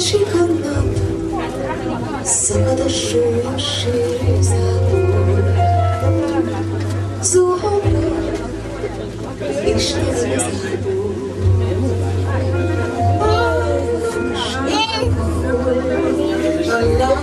плечи канат, Садошивший забор. Зубы и шли забор. Аллах,